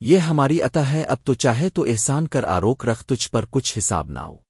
یہ ہماری عطا ہے، اب تو چاہے تو احسان کر آروک رکھ تجھ پر کچھ حساب نہ ہو۔